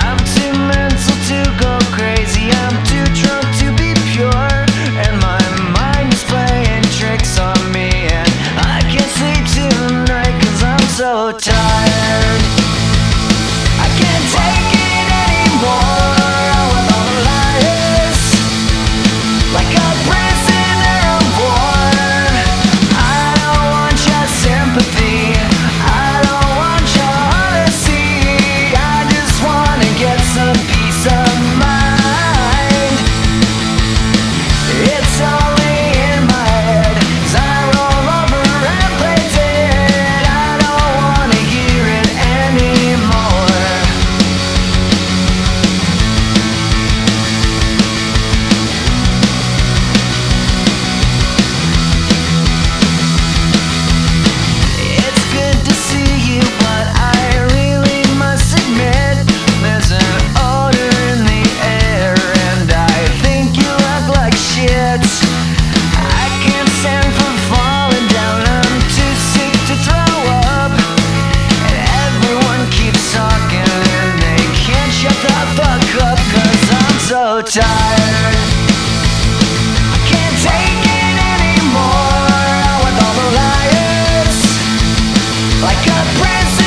I'm too mental to go crazy. I'm too drunk to be pure. And my mind is playing tricks on me. And I can't sleep I'm so tired. I can't take it anymore. tired. I can't take it anymore with all the liars. Like a prince.